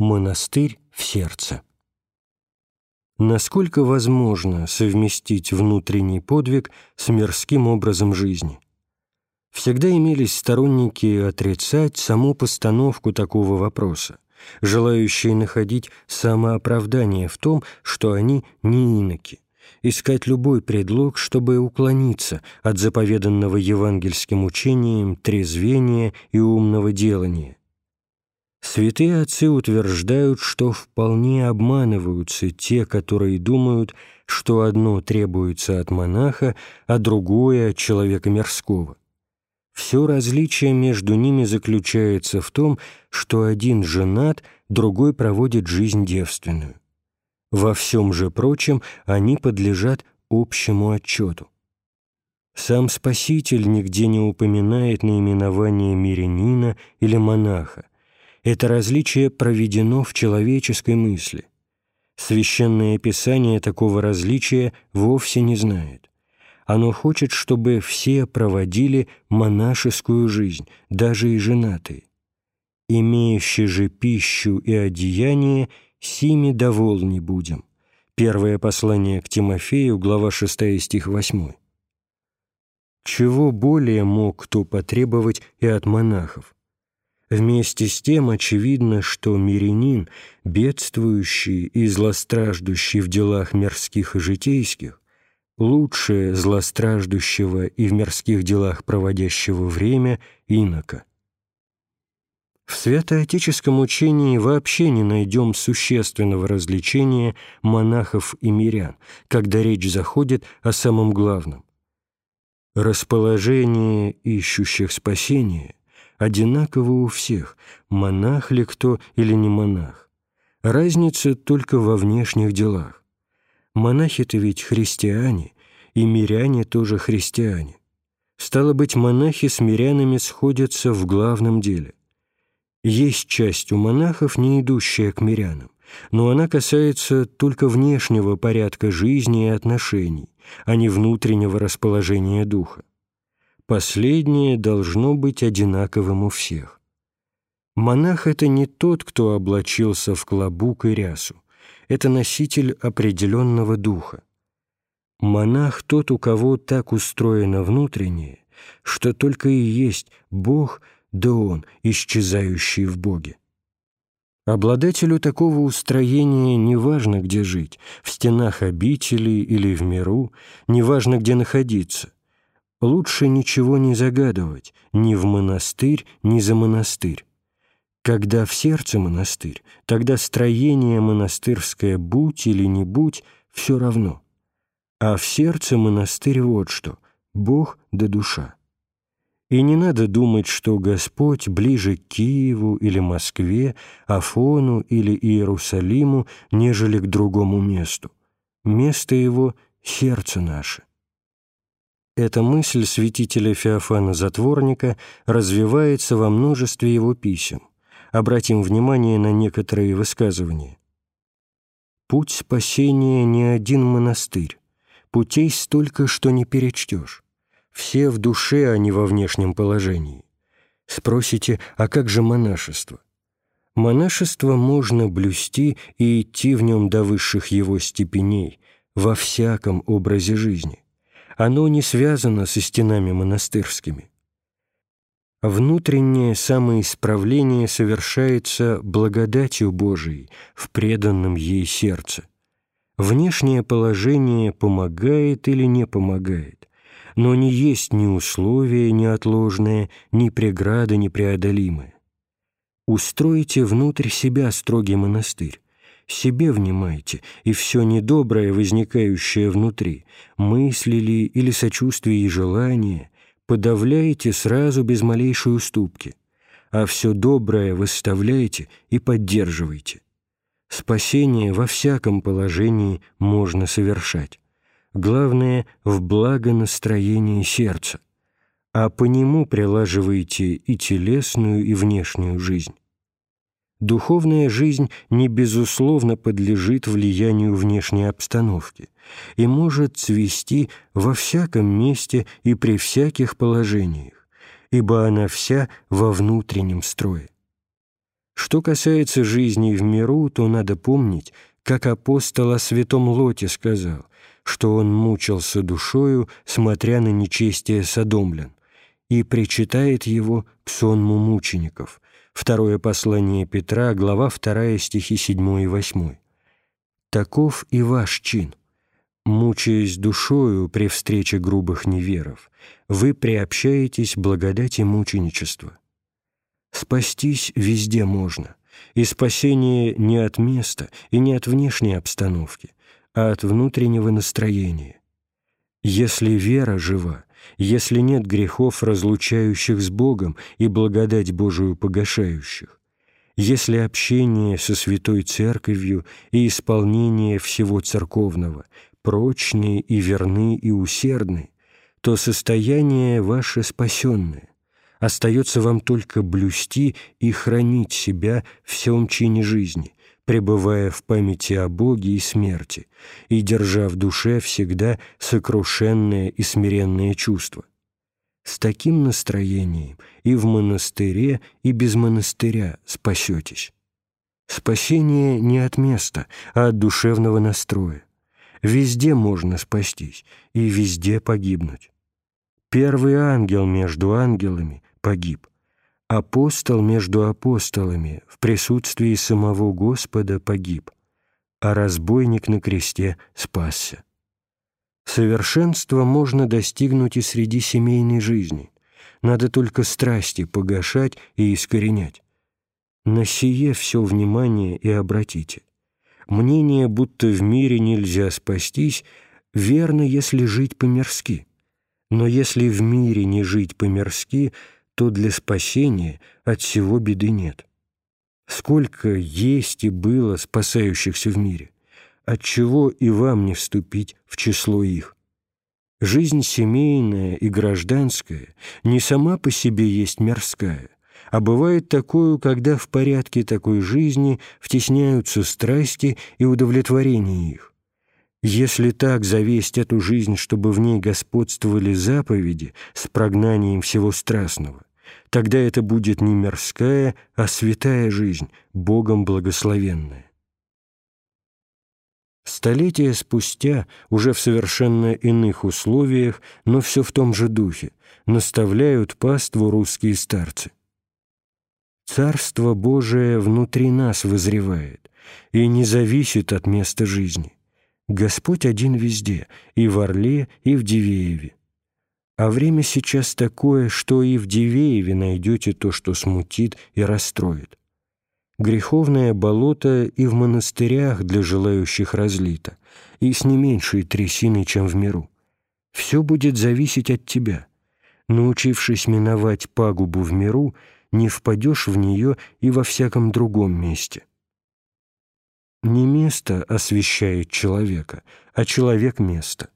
Монастырь в сердце. Насколько возможно совместить внутренний подвиг с мирским образом жизни? Всегда имелись сторонники отрицать саму постановку такого вопроса, желающие находить самооправдание в том, что они не иноки, искать любой предлог, чтобы уклониться от заповеданного евангельским учением трезвения и умного делания, Святые отцы утверждают, что вполне обманываются те, которые думают, что одно требуется от монаха, а другое — от человека мирского. Все различие между ними заключается в том, что один женат, другой проводит жизнь девственную. Во всем же прочем они подлежат общему отчету. Сам Спаситель нигде не упоминает наименование мирянина или монаха, это различие проведено в человеческой мысли. Священное Писание такого различия вовсе не знает. Оно хочет, чтобы все проводили монашескую жизнь, даже и женатые. «Имеющие же пищу и одеяние, сими довольны будем». Первое послание к Тимофею, глава 6, стих 8. Чего более мог кто потребовать и от монахов? Вместе с тем очевидно, что мирянин, бедствующий и злостраждущий в делах мирских и житейских, лучше злостраждущего и в мирских делах проводящего время инока. В святоотеческом учении вообще не найдем существенного развлечения монахов и мирян, когда речь заходит о самом главном. Расположение ищущих спасения одинаково у всех, монах ли кто или не монах. Разница только во внешних делах. Монахи-то ведь христиане, и миряне тоже христиане. Стало быть, монахи с мирянами сходятся в главном деле. Есть часть у монахов, не идущая к мирянам, но она касается только внешнего порядка жизни и отношений, а не внутреннего расположения духа. Последнее должно быть одинаковым у всех. Монах — это не тот, кто облачился в клобук и рясу. Это носитель определенного духа. Монах — тот, у кого так устроено внутреннее, что только и есть Бог, да Он, исчезающий в Боге. Обладателю такого устроения неважно, где жить, в стенах обители или в миру, неважно, где находиться лучше ничего не загадывать ни в монастырь, ни за монастырь. Когда в сердце монастырь, тогда строение монастырское будь или не будь, все равно. А в сердце монастырь вот что — Бог да душа. И не надо думать, что Господь ближе к Киеву или Москве, Афону или Иерусалиму, нежели к другому месту. Место Его — сердце наше. Эта мысль святителя Феофана Затворника развивается во множестве его писем. Обратим внимание на некоторые высказывания. «Путь спасения не один монастырь. Путей столько, что не перечтешь. Все в душе, а не во внешнем положении. Спросите, а как же монашество? Монашество можно блюсти и идти в нем до высших его степеней, во всяком образе жизни оно не связано со стенами монастырскими. Внутреннее самоисправление совершается благодатью Божией в преданном ей сердце. Внешнее положение помогает или не помогает, но не есть ни условие неотложное, ни преграда непреодолимая. Устройте внутрь себя строгий монастырь, себе внимайте, и все недоброе, возникающее внутри, мысли ли или сочувствие и желание, подавляйте сразу без малейшей уступки, а все доброе выставляйте и поддерживайте. Спасение во всяком положении можно совершать. Главное — в благонастроении сердца, а по нему прилаживайте и телесную, и внешнюю жизнь. Духовная жизнь не безусловно подлежит влиянию внешней обстановки и может цвести во всяком месте и при всяких положениях, ибо она вся во внутреннем строе. Что касается жизни в миру, то надо помнить, как апостол о святом Лоте сказал, что он мучился душою, смотря на нечестие содомлян, и причитает его к сонму мучеников. Второе послание Петра, глава 2, стихи 7 и 8. Таков и ваш чин. Мучаясь душою при встрече грубых неверов, вы приобщаетесь благодати мученичества. Спастись везде можно, и спасение не от места и не от внешней обстановки, а от внутреннего настроения. Если вера жива, если нет грехов, разлучающих с Богом и благодать Божию погашающих, если общение со Святой Церковью и исполнение всего церковного прочные и верны и усердны, то состояние ваше спасенное. Остается вам только блюсти и хранить себя в всем чине жизни, пребывая в памяти о Боге и смерти, и держа в душе всегда сокрушенное и смиренное чувство. С таким настроением и в монастыре, и без монастыря спасетесь. Спасение не от места, а от душевного настроя. Везде можно спастись и везде погибнуть. Первый ангел между ангелами погиб — Апостол между апостолами в присутствии самого Господа погиб, а разбойник на кресте спасся. Совершенство можно достигнуть и среди семейной жизни. Надо только страсти погашать и искоренять. На сие все внимание и обратите. Мнение, будто в мире нельзя спастись, верно, если жить по-мирски. Но если в мире не жить по-мирски — то для спасения от всего беды нет. Сколько есть и было спасающихся в мире, отчего и вам не вступить в число их. Жизнь семейная и гражданская не сама по себе есть мирская, а бывает такое, когда в порядке такой жизни втесняются страсти и удовлетворение их. Если так завесть эту жизнь, чтобы в ней господствовали заповеди с прогнанием всего страстного, тогда это будет не мирская, а святая жизнь, Богом благословенная. Столетия спустя, уже в совершенно иных условиях, но все в том же духе, наставляют паству русские старцы. Царство Божие внутри нас вызревает и не зависит от места жизни. Господь один везде, и в Орле, и в Дивееве. А время сейчас такое, что и в Дивееве найдете то, что смутит и расстроит. Греховное болото и в монастырях для желающих разлито, и с не меньшей трясиной, чем в миру. Все будет зависеть от тебя. Научившись миновать пагубу в миру, не впадешь в нее и во всяком другом месте. Не место освещает человека, а человек — место.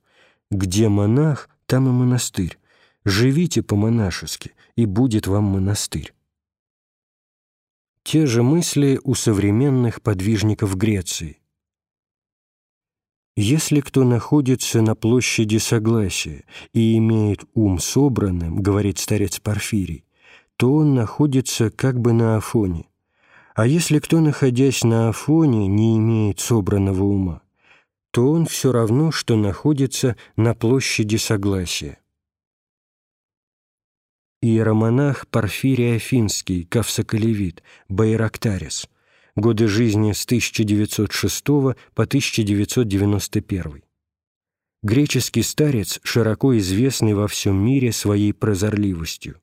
Где монах, там и монастырь. Живите по-монашески, и будет вам монастырь. Те же мысли у современных подвижников Греции. Если кто находится на площади Согласия и имеет ум собранным, говорит старец Порфирий, то он находится как бы на Афоне. А если кто, находясь на Афоне, не имеет собранного ума, то он все равно, что находится на площади Согласия. Иеромонах Порфирий Афинский, Кавсоколевит, Байрактарис. Годы жизни с 1906 по 1991. Греческий старец, широко известный во всем мире своей прозорливостью.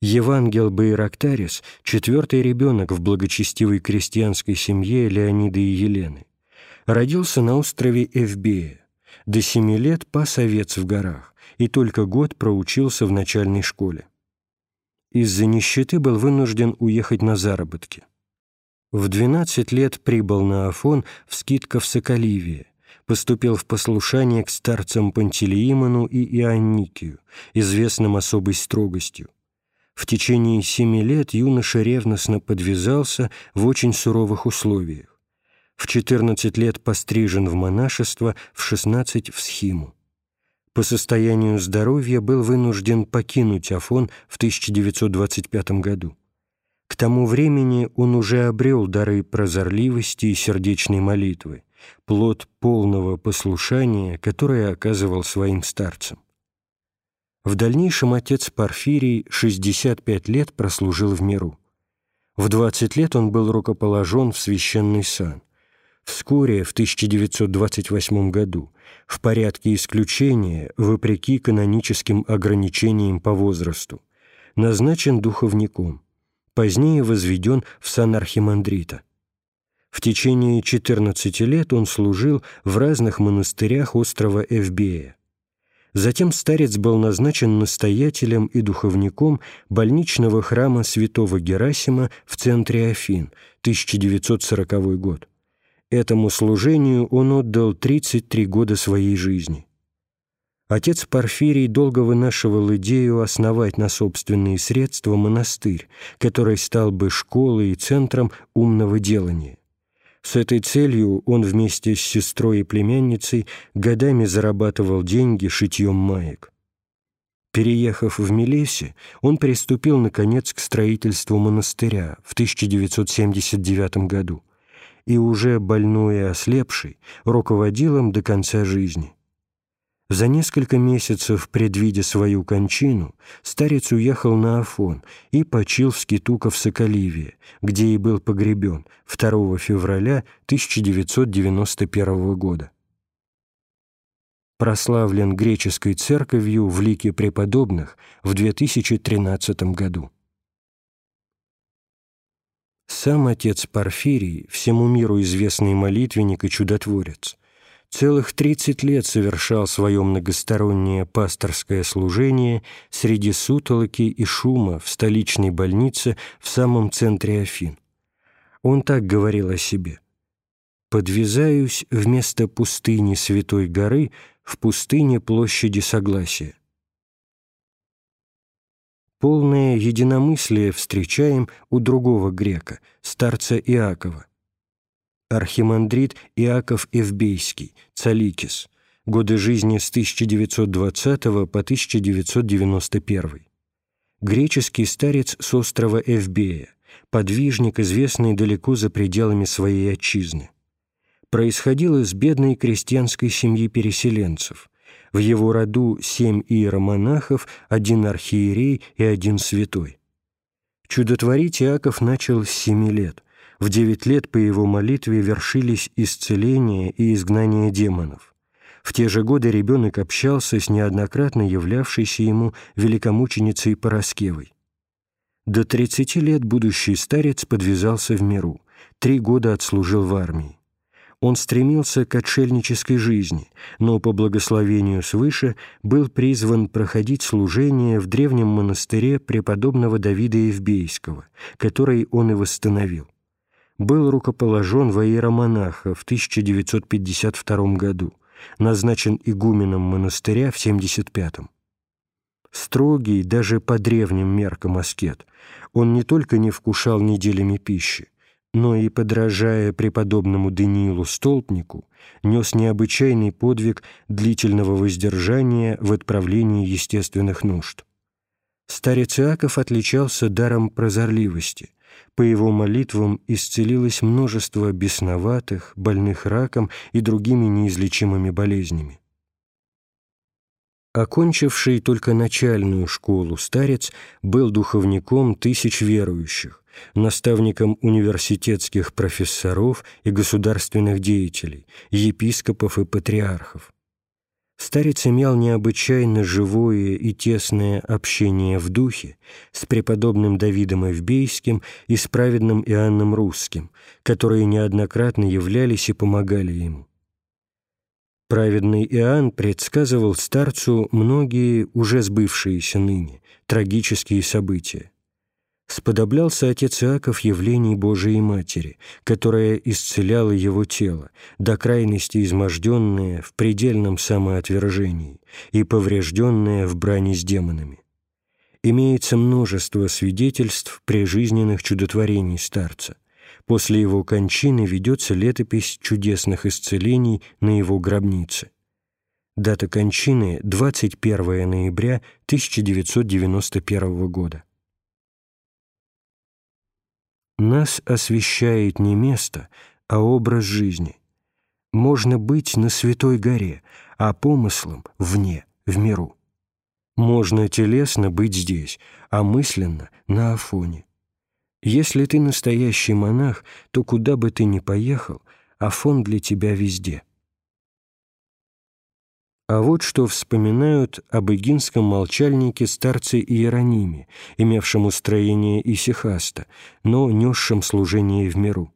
Евангел Байрактарис – четвертый ребенок в благочестивой крестьянской семье Леонида и Елены родился на острове Эвбея. До семи лет пас овец в горах и только год проучился в начальной школе. Из-за нищеты был вынужден уехать на заработки. В 12 лет прибыл на Афон в скидков Соколивия, поступил в послушание к старцам Пантелеимону и Ионикию, известным особой строгостью. В течение семи лет юноша ревностно подвязался в очень суровых условиях в 14 лет пострижен в монашество, в 16 — в схиму. По состоянию здоровья был вынужден покинуть Афон в 1925 году. К тому времени он уже обрел дары прозорливости и сердечной молитвы, плод полного послушания, которое оказывал своим старцам. В дальнейшем отец Порфирий 65 лет прослужил в миру. В 20 лет он был рукоположен в священный сан. Вскоре, в 1928 году, в порядке исключения, вопреки каноническим ограничениям по возрасту, назначен духовником, позднее возведен в сан архимандрита. В течение 14 лет он служил в разных монастырях острова Эвбея. Затем старец был назначен настоятелем и духовником больничного храма святого Герасима в центре Афин, 1940 год. Этому служению он отдал 33 года своей жизни. Отец Порфирий долго вынашивал идею основать на собственные средства монастырь, который стал бы школой и центром умного делания. С этой целью он вместе с сестрой и племянницей годами зарабатывал деньги шитьем маек. Переехав в Милесе, он приступил, наконец, к строительству монастыря в 1979 году и уже больной и ослепший руководил им до конца жизни. За несколько месяцев, предвидя свою кончину, старец уехал на Афон и почил в Скитука в Соколиве, где и был погребен 2 февраля 1991 года. Прославлен греческой церковью в лике преподобных в 2013 году. Сам отец Порфирий, всему миру известный молитвенник и чудотворец, целых 30 лет совершал свое многостороннее пасторское служение среди сутолоки и шума в столичной больнице в самом центре Афин. Он так говорил о себе. «Подвязаюсь вместо пустыни Святой горы в пустыне площади Согласия. Полное единомыслие встречаем у другого грека, старца Иакова. Архимандрит Иаков Эвбейский, Цаликис, годы жизни с 1920 по 1991. Греческий старец с острова Эвбея, подвижник, известный далеко за пределами своей отчизны. Происходил из бедной крестьянской семьи переселенцев, в его роду семь иеромонахов, один архиерей и один святой. Чудотворить Иаков начал с семи лет. В девять лет по его молитве вершились исцеление и изгнание демонов. В те же годы ребенок общался с неоднократно являвшейся ему великомученицей Пороскевой. До тридцати лет будущий старец подвязался в миру, три года отслужил в армии. Он стремился к отшельнической жизни, но по благословению свыше был призван проходить служение в древнем монастыре преподобного Давида Евбейского, который он и восстановил. Был рукоположен во иеромонаха в 1952 году, назначен игуменом монастыря в 75-м. Строгий даже по древним меркам аскет, он не только не вкушал неделями пищи, но и, подражая преподобному Даниилу Столпнику, нес необычайный подвиг длительного воздержания в отправлении естественных нужд. Старец Иаков отличался даром прозорливости. По его молитвам исцелилось множество бесноватых, больных раком и другими неизлечимыми болезнями. Окончивший только начальную школу старец был духовником тысяч верующих, наставником университетских профессоров и государственных деятелей, епископов и патриархов. Старец имел необычайно живое и тесное общение в духе с преподобным Давидом Эвбейским и с праведным Иоанном Русским, которые неоднократно являлись и помогали ему. Праведный Иоанн предсказывал старцу многие уже сбывшиеся ныне трагические события сподоблялся отец Иаков явлений Божией Матери, которая исцеляла его тело, до крайности изможденное в предельном самоотвержении и поврежденное в брани с демонами. Имеется множество свидетельств прижизненных чудотворений старца. После его кончины ведется летопись чудесных исцелений на его гробнице. Дата кончины – 21 ноября 1991 года. Нас освещает не место, а образ жизни. Можно быть на Святой горе, а помыслом — вне, в миру. Можно телесно быть здесь, а мысленно — на Афоне. Если ты настоящий монах, то куда бы ты ни поехал, Афон для тебя везде. А вот что вспоминают об игинском молчальнике старце Иерониме, имевшем устроение исихаста, но несшем служение в миру.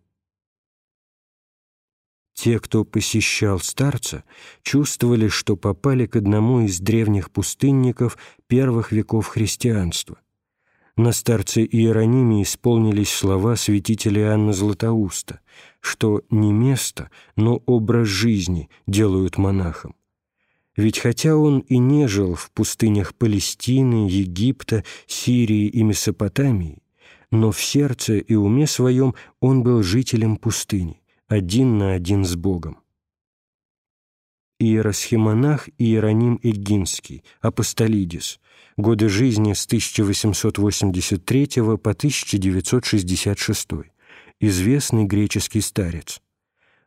Те, кто посещал старца, чувствовали, что попали к одному из древних пустынников первых веков христианства. На старце Иерониме исполнились слова святителя Иоанна Златоуста, что не место, но образ жизни делают монахом. Ведь хотя он и не жил в пустынях Палестины, Египта, Сирии и Месопотамии, но в сердце и уме своем он был жителем пустыни, один на один с Богом. Иеросхимонах Иероним Эгинский, Апостолидис, годы жизни с 1883 по 1966, известный греческий старец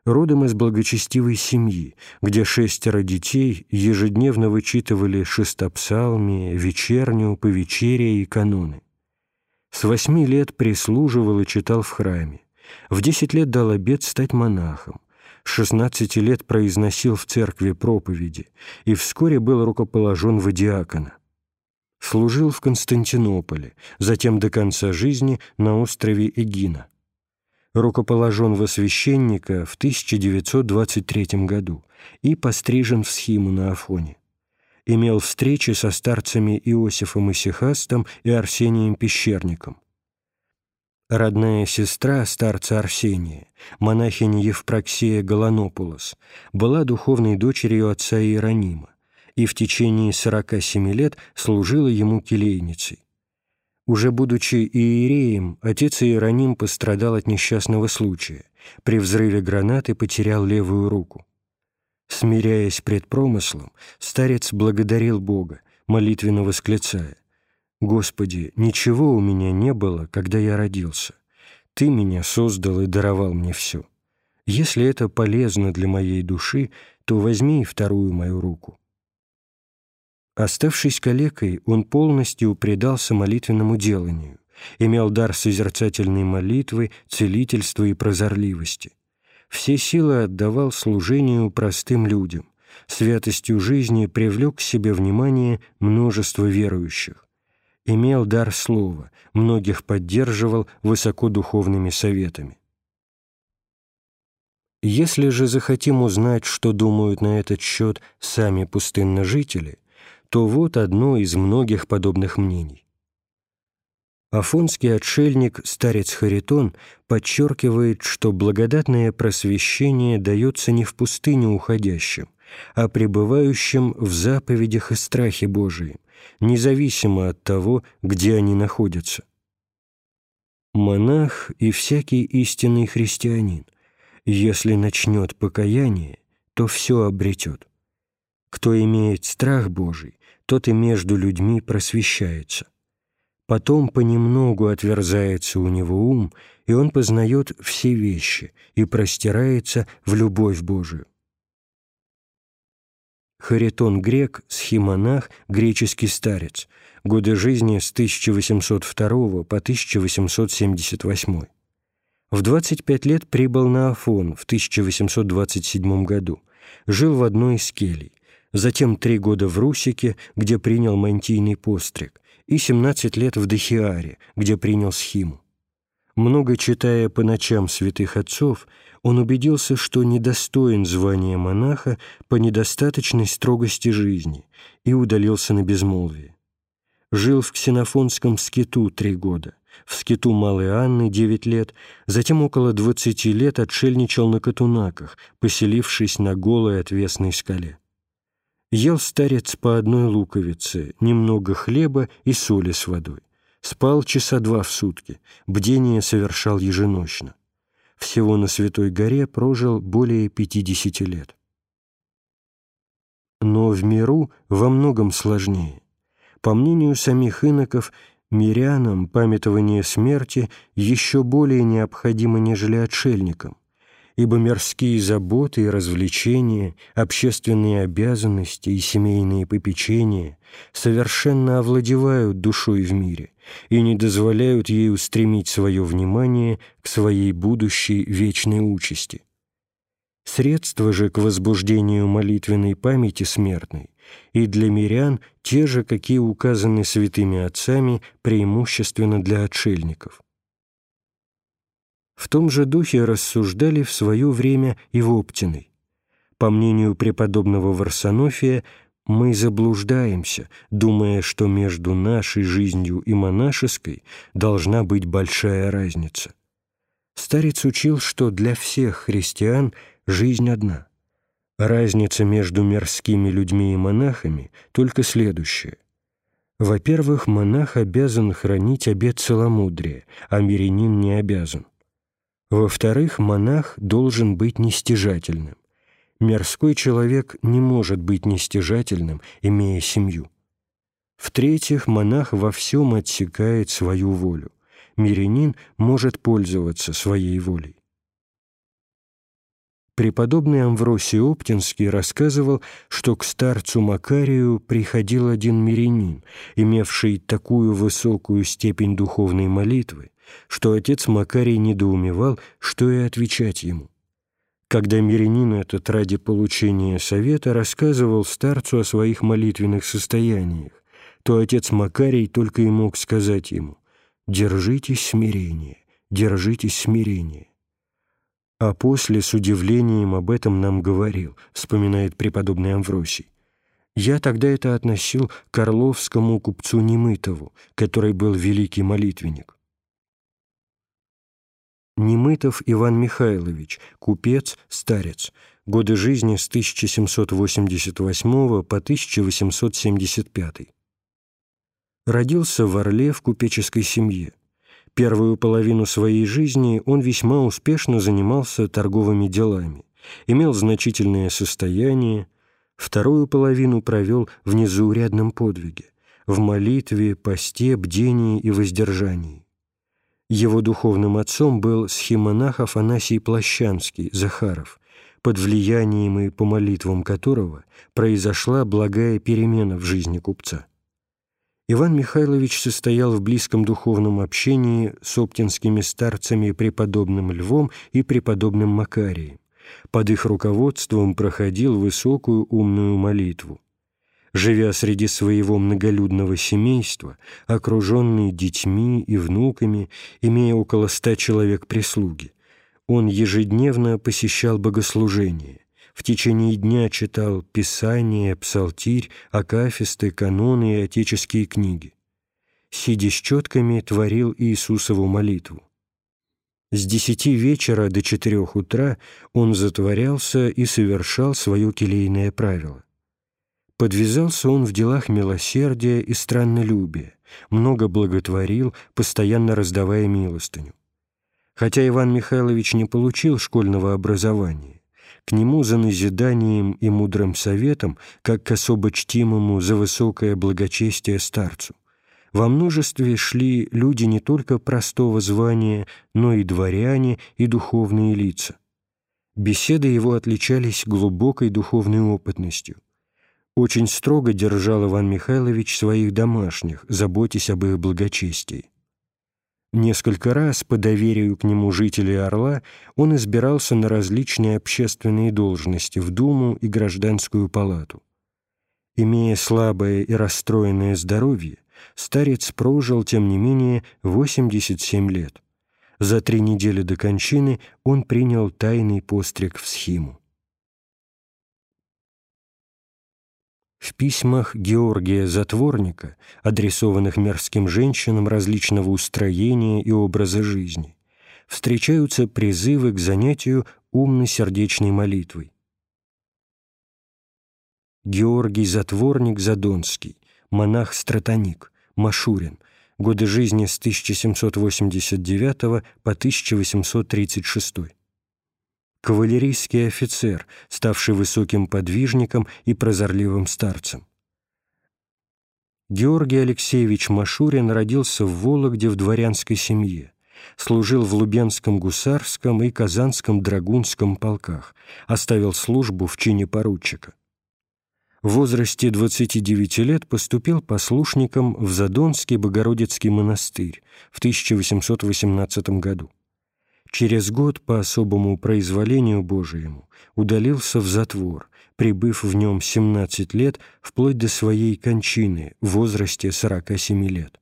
родом из благочестивой семьи, где шестеро детей ежедневно вычитывали шестопсалмие, вечернюю, повечерие и каноны. С восьми лет прислуживал и читал в храме. В десять лет дал обет стать монахом. С шестнадцати лет произносил в церкви проповеди и вскоре был рукоположен в диакона. Служил в Константинополе, затем до конца жизни на острове Эгина рукоположен во священника в 1923 году и пострижен в схиму на Афоне. Имел встречи со старцами Иосифом Исихастом и Арсением Пещерником. Родная сестра старца Арсения, монахиня Евпроксия Голонопулос, была духовной дочерью отца Иеронима и в течение 47 лет служила ему келейницей. Уже будучи иереем, отец Иероним пострадал от несчастного случая. При взрыве гранаты потерял левую руку. Смиряясь пред промыслом, старец благодарил Бога, молитвенно восклицая, «Господи, ничего у меня не было, когда я родился. Ты меня создал и даровал мне все. Если это полезно для моей души, то возьми вторую мою руку». Оставшись калекой, он полностью предался молитвенному деланию, имел дар созерцательной молитвы, целительства и прозорливости. Все силы отдавал служению простым людям, святостью жизни привлек к себе внимание множество верующих. Имел дар слова, многих поддерживал высокодуховными советами. Если же захотим узнать, что думают на этот счет сами пустынножители, то вот одно из многих подобных мнений. Афонский отшельник, старец Харитон, подчеркивает, что благодатное просвещение дается не в пустыню уходящим, а пребывающим в заповедях и страхе Божием, независимо от того, где они находятся. Монах и всякий истинный христианин, если начнет покаяние, то все обретет. Кто имеет страх Божий, тот и между людьми просвещается. Потом понемногу отверзается у него ум, и он познает все вещи и простирается в любовь Божию. Харитон Грек, схимонах, греческий старец, годы жизни с 1802 по 1878. В 25 лет прибыл на Афон в 1827 году, жил в одной из келей, затем три года в Русике, где принял мантийный постриг, и 17 лет в Дахиаре, где принял схиму. Много читая по ночам святых отцов, он убедился, что недостоин звания монаха по недостаточной строгости жизни и удалился на безмолвие. Жил в ксенофонском скиту три года, в скиту Малой Анны девять лет, затем около двадцати лет отшельничал на Катунаках, поселившись на голой отвесной скале. Ел старец по одной луковице, немного хлеба и соли с водой. Спал часа два в сутки, бдение совершал еженочно. Всего на Святой горе прожил более пятидесяти лет. Но в миру во многом сложнее. По мнению самих иноков, Мирянам памятование смерти еще более необходимо, нежели отшельникам, ибо мирские заботы и развлечения, общественные обязанности и семейные попечения совершенно овладевают душой в мире и не дозволяют ей устремить свое внимание к своей будущей вечной участи. Средства же к возбуждению молитвенной памяти смертной и для мирян те же, какие указаны святыми отцами, преимущественно для отшельников. В том же духе рассуждали в свое время и в Оптиной. По мнению преподобного Варсонофия, мы заблуждаемся, думая, что между нашей жизнью и монашеской должна быть большая разница. Старец учил, что для всех христиан жизнь одна. Разница между мирскими людьми и монахами только следующая. Во-первых, монах обязан хранить обет целомудрия, а мирянин не обязан. Во-вторых, монах должен быть нестяжательным. Мирской человек не может быть нестяжательным, имея семью. В-третьих, монах во всем отсекает свою волю. Мирянин может пользоваться своей волей. Преподобный Амвросий Оптинский рассказывал, что к старцу Макарию приходил один мирянин, имевший такую высокую степень духовной молитвы, что отец Макарий недоумевал, что и отвечать ему. Когда мирянин этот ради получения совета рассказывал старцу о своих молитвенных состояниях, то отец Макарий только и мог сказать ему «Держитесь смирения, держитесь смирения». А после с удивлением об этом нам говорил, вспоминает преподобный Амвросий. Я тогда это относил к орловскому купцу Немытову, который был великий молитвенник. Немытов Иван Михайлович, купец, старец, годы жизни с 1788 по 1875. Родился в Орле в купеческой семье. Первую половину своей жизни он весьма успешно занимался торговыми делами, имел значительное состояние, вторую половину провел в незаурядном подвиге, в молитве, посте, бдении и воздержании. Его духовным отцом был схимонах Афанасий Плащанский, Захаров, под влиянием и по молитвам которого произошла благая перемена в жизни купца. Иван Михайлович состоял в близком духовном общении с оптинскими старцами преподобным Львом и преподобным Макарием. Под их руководством проходил высокую умную молитву. Живя среди своего многолюдного семейства, окруженный детьми и внуками, имея около ста человек прислуги, он ежедневно посещал богослужения, в течение дня читал Писание, Псалтирь, Акафисты, каноны и отеческие книги. Сидя с четками, творил Иисусову молитву. С десяти вечера до четырех утра он затворялся и совершал свое келейное правило. Подвязался он в делах милосердия и страннолюбия, много благотворил, постоянно раздавая милостыню. Хотя Иван Михайлович не получил школьного образования, к нему за назиданием и мудрым советом, как к особо чтимому за высокое благочестие старцу. Во множестве шли люди не только простого звания, но и дворяне, и духовные лица. Беседы его отличались глубокой духовной опытностью. Очень строго держал Иван Михайлович своих домашних, заботясь об их благочестии. Несколько раз по доверию к нему жителей Орла он избирался на различные общественные должности в Думу и Гражданскую палату. Имея слабое и расстроенное здоровье, старец прожил, тем не менее, 87 лет. За три недели до кончины он принял тайный постриг в схиму. В письмах Георгия Затворника, адресованных мирским женщинам различного устроения и образа жизни, встречаются призывы к занятию умно-сердечной молитвой. Георгий Затворник Задонский, монах-стратоник, Машурин, годы жизни с 1789 по 1836 кавалерийский офицер, ставший высоким подвижником и прозорливым старцем. Георгий Алексеевич Машурин родился в Вологде в дворянской семье, служил в Лубенском гусарском и Казанском драгунском полках, оставил службу в чине поручика. В возрасте 29 лет поступил послушником в Задонский Богородицкий монастырь в 1818 году. Через год по особому произволению Божиему удалился в затвор, прибыв в нем 17 лет вплоть до своей кончины в возрасте 47 лет.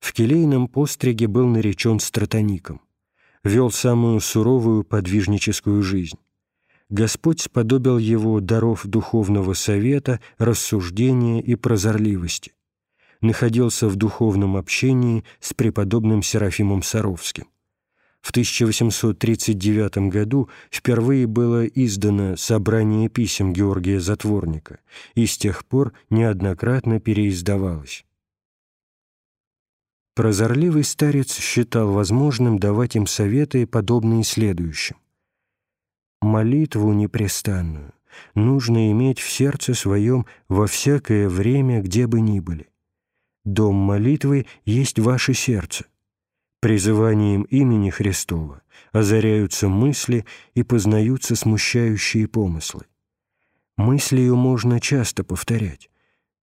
В келейном постриге был наречен стратоником. Вел самую суровую подвижническую жизнь. Господь сподобил его даров духовного совета, рассуждения и прозорливости. Находился в духовном общении с преподобным Серафимом Саровским. В 1839 году впервые было издано собрание писем Георгия Затворника и с тех пор неоднократно переиздавалось. Прозорливый старец считал возможным давать им советы, подобные следующим. «Молитву непрестанную нужно иметь в сердце своем во всякое время, где бы ни были. Дом молитвы есть ваше сердце» Призыванием имени Христова озаряются мысли и познаются смущающие помыслы. Мыслью можно часто повторять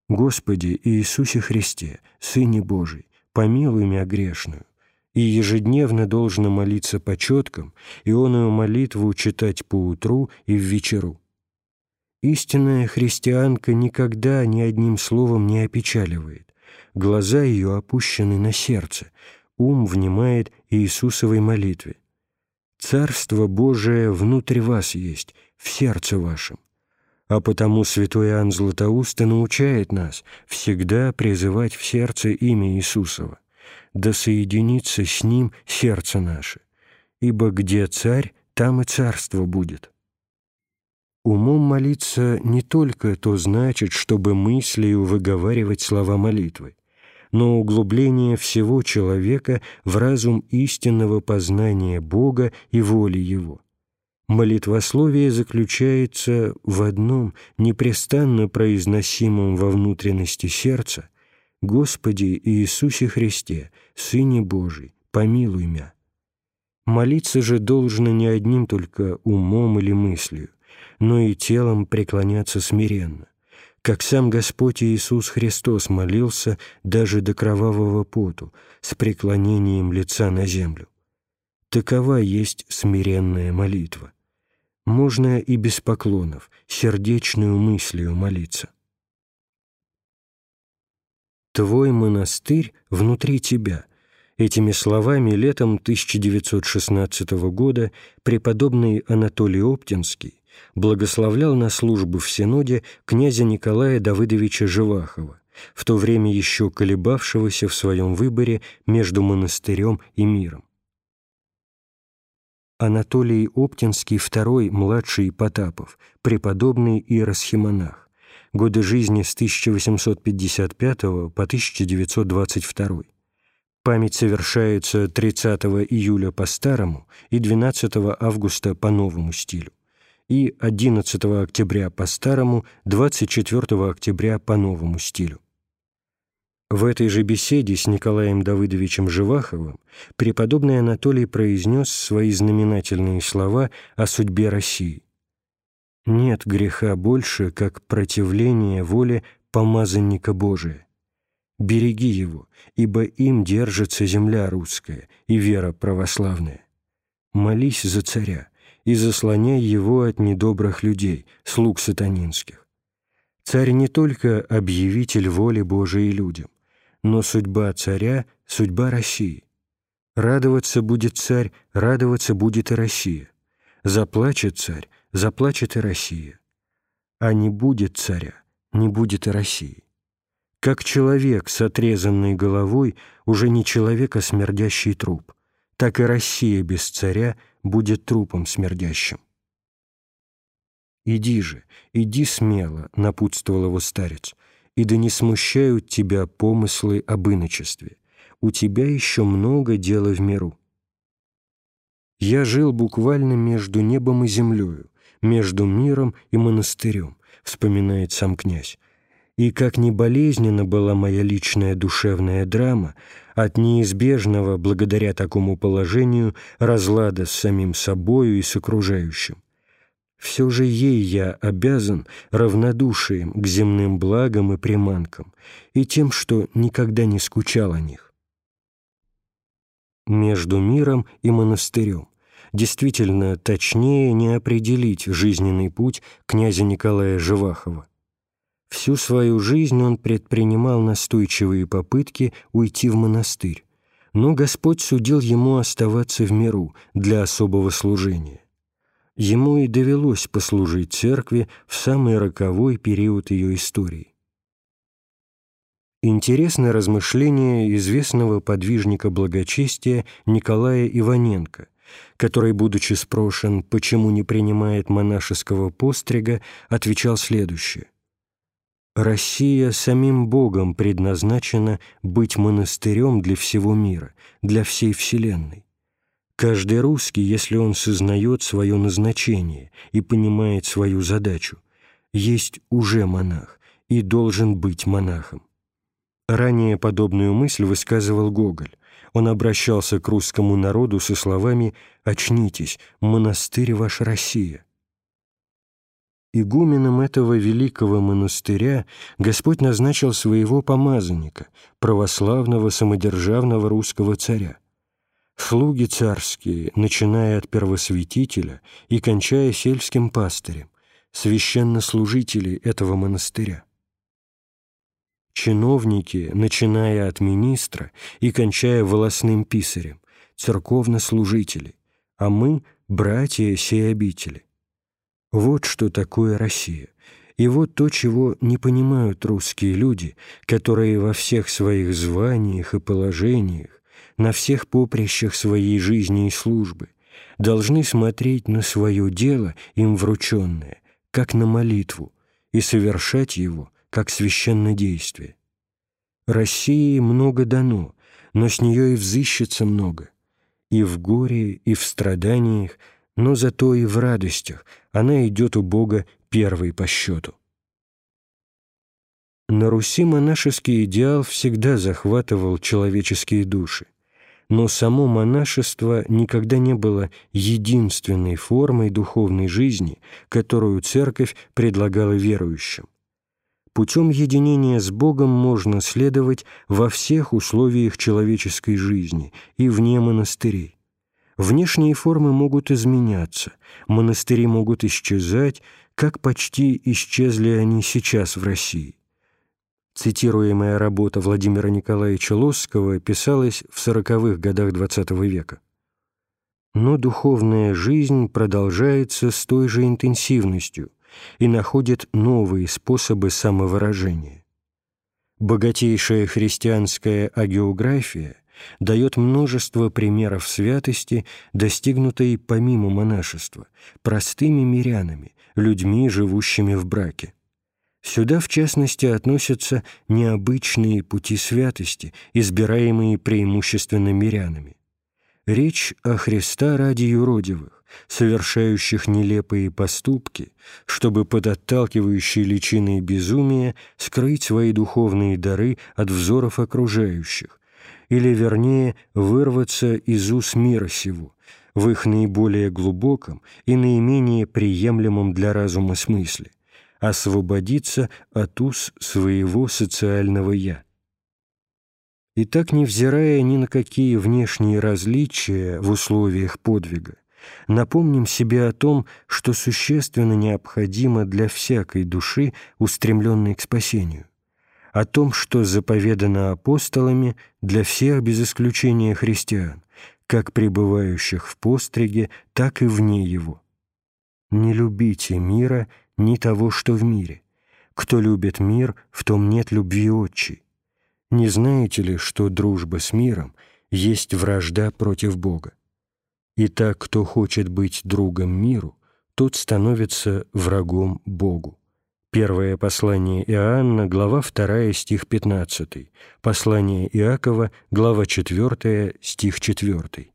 «Господи Иисусе Христе, Сыне Божий, помилуй меня грешную», и ежедневно должно молиться по четкам, ионную молитву читать по утру и в вечеру. Истинная христианка никогда ни одним словом не опечаливает, глаза ее опущены на сердце, ум внимает Иисусовой молитве. Царство Божие внутри вас есть, в сердце вашем. А потому святой Иоанн Златоуста научает нас всегда призывать в сердце имя Иисусова, да соединиться с Ним сердце наше, ибо где царь, там и царство будет. Умом молиться не только то значит, чтобы мыслью выговаривать слова молитвы, но углубление всего человека в разум истинного познания Бога и воли Его. Молитвословие заключается в одном непрестанно произносимом во внутренности сердца «Господи Иисусе Христе, Сыне Божий, помилуй мя». Молиться же должно не одним только умом или мыслью, но и телом преклоняться смиренно как сам Господь Иисус Христос молился даже до кровавого поту, с преклонением лица на землю. Такова есть смиренная молитва. Можно и без поклонов, сердечную мыслью молиться. «Твой монастырь внутри тебя», Этими словами летом 1916 года преподобный Анатолий Оптинский благословлял на службу в Синоде князя Николая Давыдовича Живахова, в то время еще колебавшегося в своем выборе между монастырем и миром. Анатолий Оптинский II, младший Потапов, преподобный иеросхимонах, годы жизни с 1855 по 1922. Память совершается 30 июля по старому и 12 августа по новому стилю и 11 октября по старому, 24 октября по новому стилю. В этой же беседе с Николаем Давыдовичем Живаховым преподобный Анатолий произнес свои знаменательные слова о судьбе России. «Нет греха больше, как противление воле помазанника Божия. Береги его, ибо им держится земля русская и вера православная. Молись за царя, и заслоняй его от недобрых людей, слуг сатанинских. Царь не только объявитель воли Божией людям, но судьба царя — судьба России. Радоваться будет царь, радоваться будет и Россия. Заплачет царь, заплачет и Россия. А не будет царя, не будет и России. Как человек с отрезанной головой уже не человек, а смердящий труп, так и Россия без царя — будет трупом смердящим. «Иди же, иди смело», — напутствовал его старец, «и да не смущают тебя помыслы об иночестве. У тебя еще много дела в миру». «Я жил буквально между небом и землею, между миром и монастырем», — вспоминает сам князь, И как ни болезненна была моя личная душевная драма, от неизбежного, благодаря такому положению, разлада с самим собою и с окружающим, все же ей я обязан равнодушием к земным благам и приманкам и тем, что никогда не скучал о них. Между миром и монастырем действительно точнее не определить жизненный путь князя Николая Живахова. Всю свою жизнь он предпринимал настойчивые попытки уйти в монастырь, но Господь судил ему оставаться в миру для особого служения. Ему и довелось послужить церкви в самый роковой период ее истории. Интересно размышление известного подвижника благочестия Николая Иваненко, который, будучи спрошен, почему не принимает монашеского пострига, отвечал следующее. Россия самим Богом предназначена быть монастырем для всего мира, для всей Вселенной. Каждый русский, если он сознает свое назначение и понимает свою задачу, есть уже монах и должен быть монахом. Ранее подобную мысль высказывал Гоголь. Он обращался к русскому народу со словами «Очнитесь, монастырь ваш Россия». Игуменом этого великого монастыря Господь назначил своего помазанника, православного самодержавного русского царя. Слуги царские, начиная от первосвятителя и кончая сельским пастырем, священнослужители этого монастыря. Чиновники, начиная от министра и кончая волосным писарем, церковнослужители, а мы — братья сей обители. Вот что такое Россия. И вот то, чего не понимают русские люди, которые во всех своих званиях и положениях, на всех поприщах своей жизни и службы, должны смотреть на свое дело, им врученное, как на молитву, и совершать его, как священное действие. России много дано, но с нее и взыщется много. И в горе, и в страданиях – но зато и в радостях она идет у Бога первой по счету. На Руси монашеский идеал всегда захватывал человеческие души, но само монашество никогда не было единственной формой духовной жизни, которую Церковь предлагала верующим. Путем единения с Богом можно следовать во всех условиях человеческой жизни и вне монастырей. Внешние формы могут изменяться, монастыри могут исчезать, как почти исчезли они сейчас в России. Цитируемая работа Владимира Николаевича Лосского писалась в сороковых годах XX века. Но духовная жизнь продолжается с той же интенсивностью и находит новые способы самовыражения. Богатейшая христианская агеография дает множество примеров святости, достигнутой помимо монашества, простыми мирянами, людьми, живущими в браке. Сюда, в частности, относятся необычные пути святости, избираемые преимущественно мирянами. Речь о Христа ради юродивых, совершающих нелепые поступки, чтобы под отталкивающей личиной безумия скрыть свои духовные дары от взоров окружающих, или, вернее, вырваться из уз мира сего, в их наиболее глубоком и наименее приемлемом для разума смысле, освободиться от уз своего социального «я». И так, невзирая ни на какие внешние различия в условиях подвига, напомним себе о том, что существенно необходимо для всякой души, устремленной к спасению о том, что заповедано апостолами для всех без исключения христиан, как пребывающих в постриге, так и вне его. Не любите мира, ни того, что в мире. Кто любит мир, в том нет любви отчей. Не знаете ли, что дружба с миром есть вражда против Бога? Итак, кто хочет быть другом миру, тот становится врагом Богу. Первое послание Иоанна, глава 2, стих 15. Послание Иакова, глава 4, стих 4.